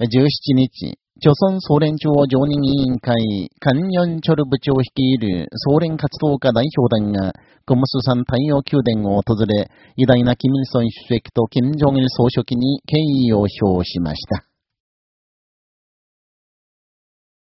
17日、朝鮮総連中央常任委員会、カンニョンチョル部長率いる総連活動家代表団が、コムス山太陽宮殿を訪れ、偉大なキム・イルソン主席とキム・ジョンイル総書記に敬意を表しました。